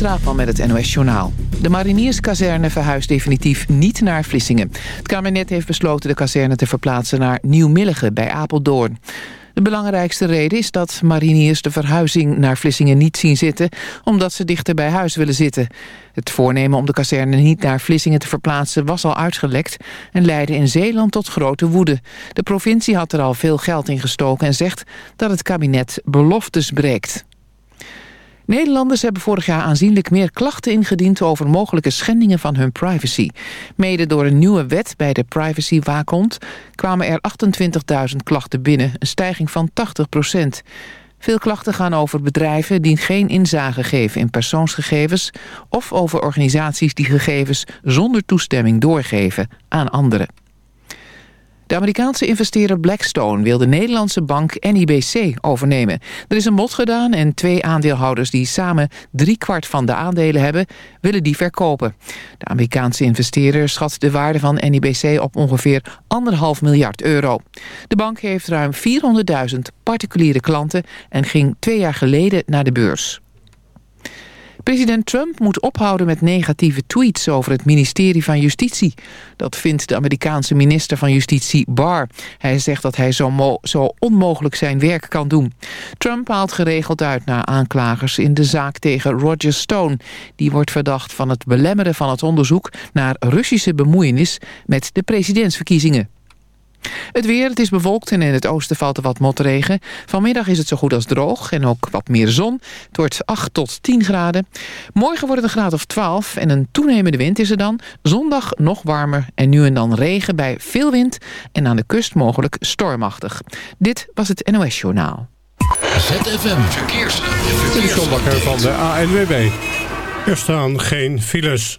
Straatman met het NOS Journaal. De marinierskazerne verhuist definitief niet naar Vlissingen. Het kabinet heeft besloten de kazerne te verplaatsen naar Nieuw-Milligen bij Apeldoorn. De belangrijkste reden is dat mariniers de verhuizing naar Vlissingen niet zien zitten... omdat ze dichter bij huis willen zitten. Het voornemen om de kazerne niet naar Vlissingen te verplaatsen was al uitgelekt... en leidde in Zeeland tot grote woede. De provincie had er al veel geld in gestoken en zegt dat het kabinet beloftes breekt. Nederlanders hebben vorig jaar aanzienlijk meer klachten ingediend over mogelijke schendingen van hun privacy. Mede door een nieuwe wet bij de privacywaakhond kwamen er 28.000 klachten binnen, een stijging van 80 procent. Veel klachten gaan over bedrijven die geen inzage geven in persoonsgegevens... of over organisaties die gegevens zonder toestemming doorgeven aan anderen. De Amerikaanse investeerder Blackstone wil de Nederlandse bank NIBC overnemen. Er is een mod gedaan en twee aandeelhouders die samen driekwart van de aandelen hebben, willen die verkopen. De Amerikaanse investeerder schat de waarde van NIBC op ongeveer anderhalf miljard euro. De bank heeft ruim 400.000 particuliere klanten en ging twee jaar geleden naar de beurs. President Trump moet ophouden met negatieve tweets over het ministerie van Justitie. Dat vindt de Amerikaanse minister van Justitie Barr. Hij zegt dat hij zo, zo onmogelijk zijn werk kan doen. Trump haalt geregeld uit naar aanklagers in de zaak tegen Roger Stone. Die wordt verdacht van het belemmeren van het onderzoek naar Russische bemoeienis met de presidentsverkiezingen. Het weer, het is bewolkt en in het oosten valt er wat motregen. Vanmiddag is het zo goed als droog en ook wat meer zon. Het wordt 8 tot 10 graden. Morgen wordt het een graad of 12 en een toenemende wind is er dan. Zondag nog warmer en nu en dan regen bij veel wind... en aan de kust mogelijk stormachtig. Dit was het NOS Journaal. ZFM Verkeers. Dit is van de ANWB. Er staan geen files.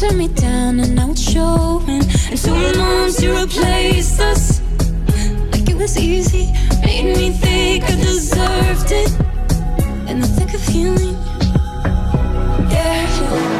turn me down and now it's showing. In two months to replace us. Like it was easy. Made me think I deserved it. In the thick of healing. Yeah.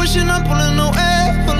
pushing I'm on no air.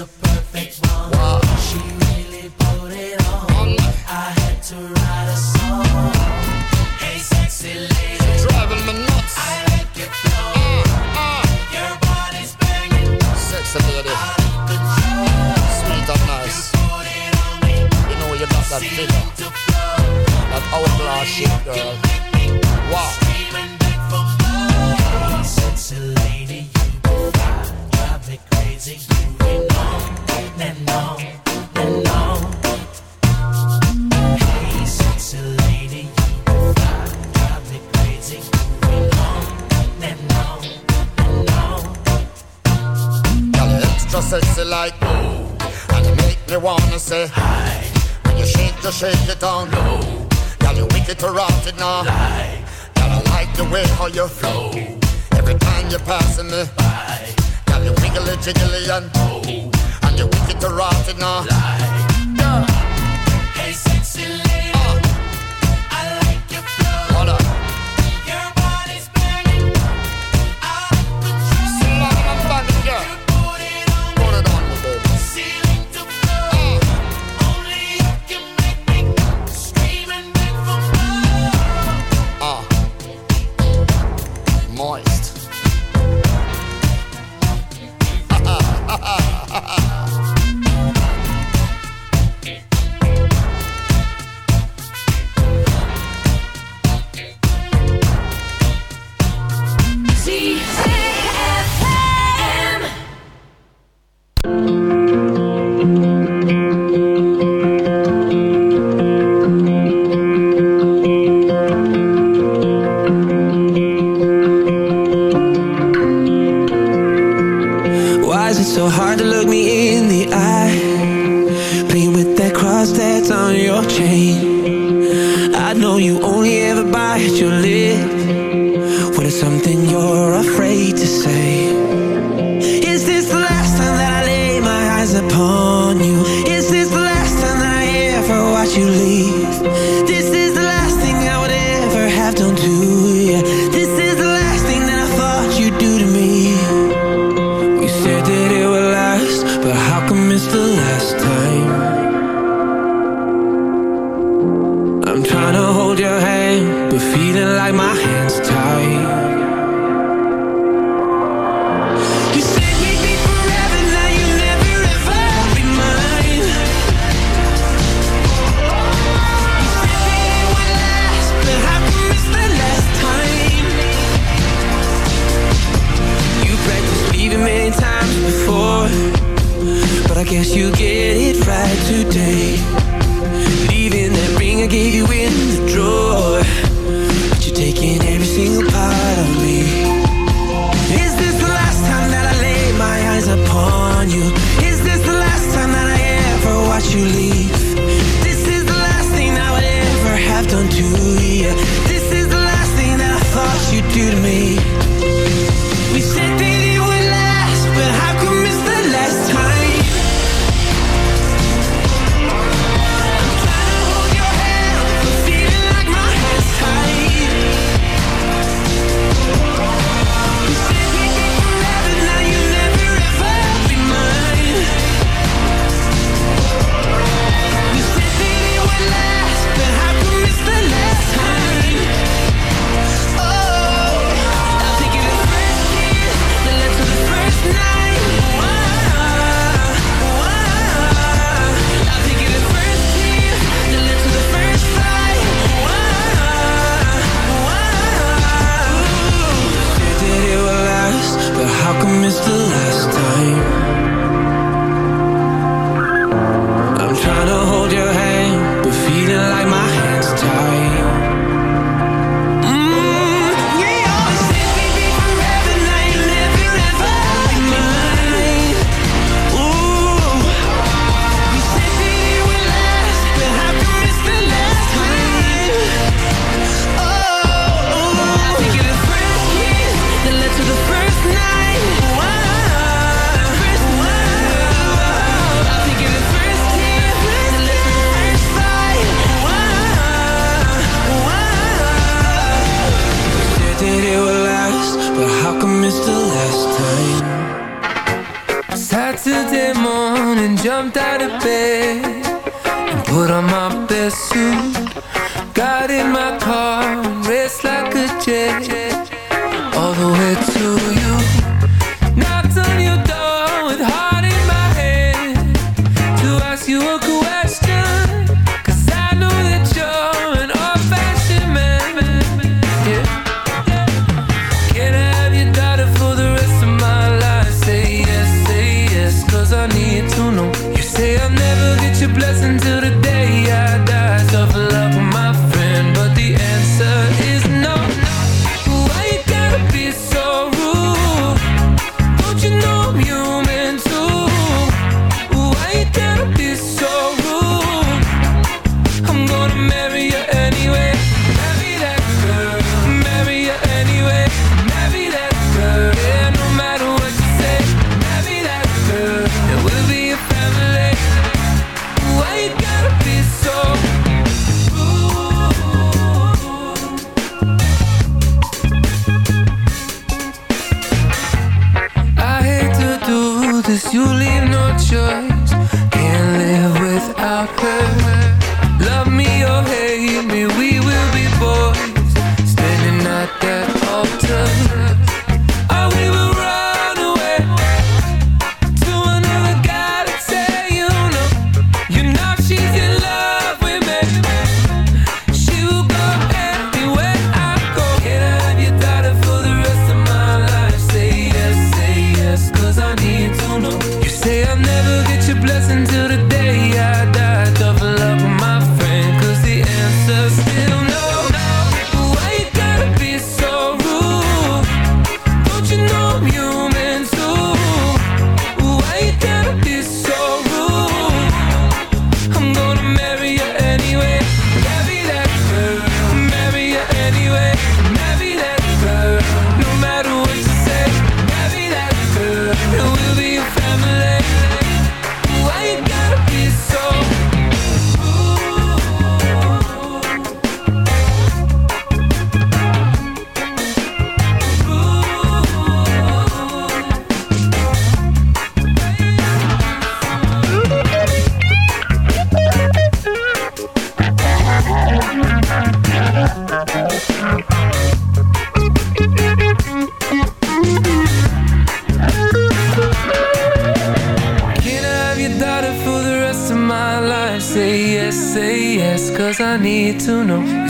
The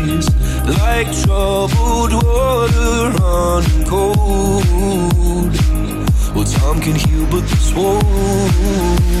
surface, like troubled water running cold. Well, time can heal, but this won't.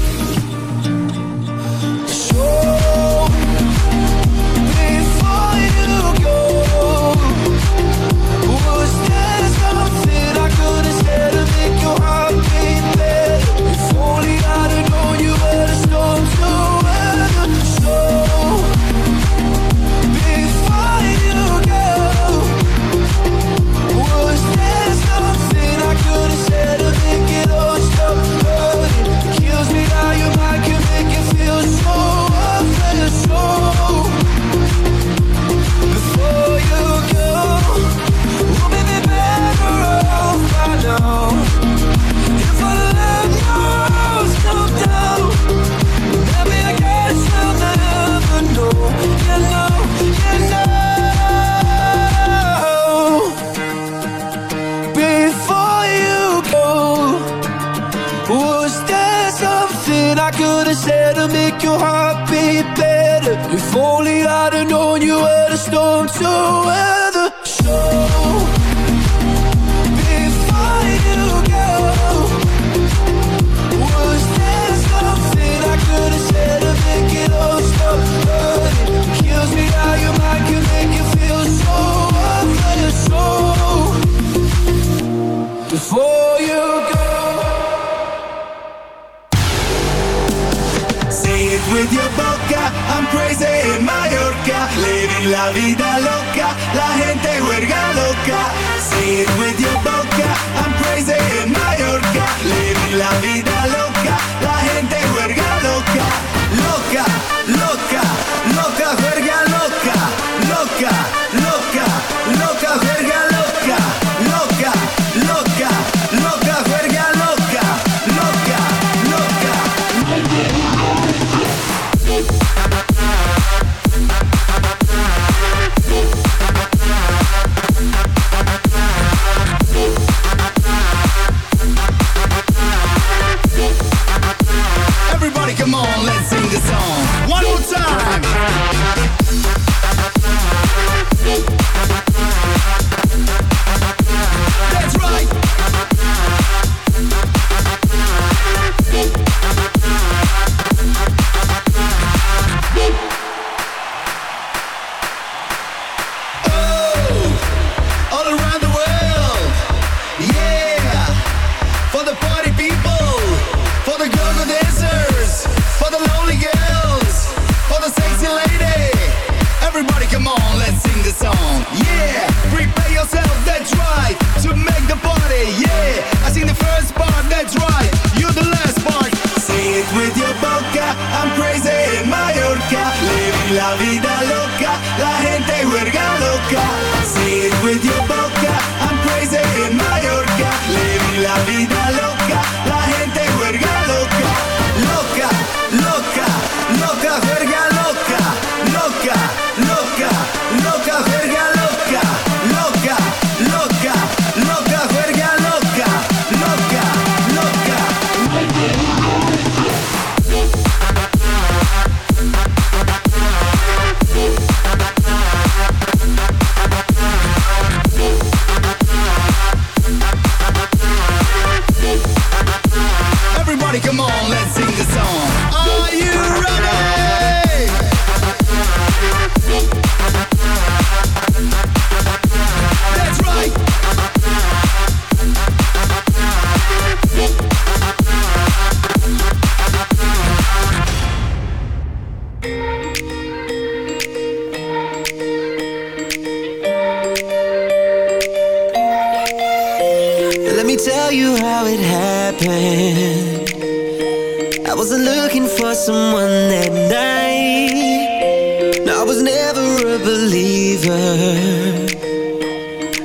I was never a believer.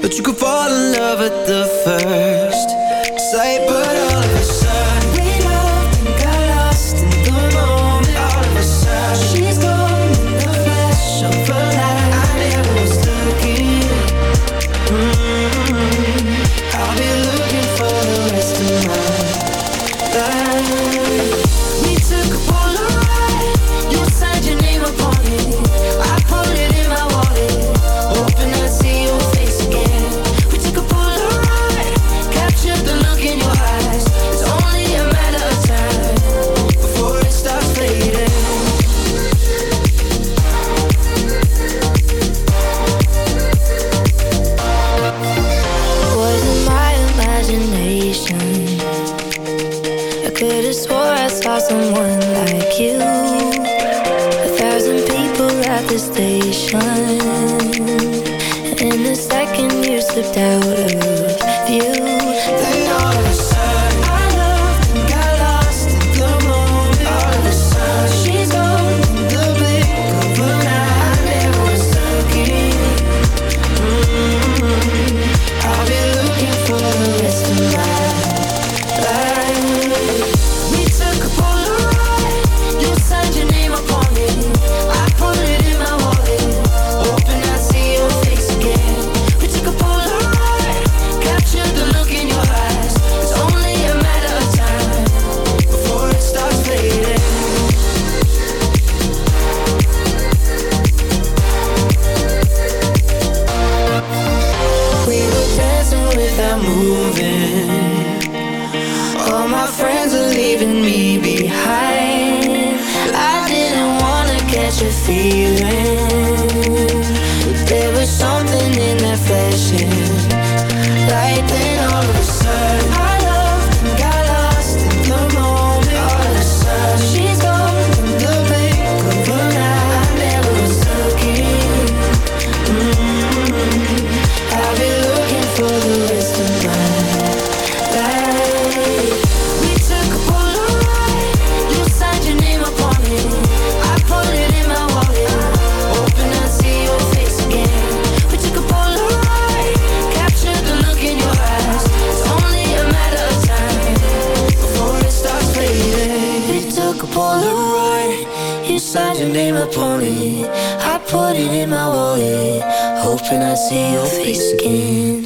But you could fall in love at the first sight feeling. when I see your face again.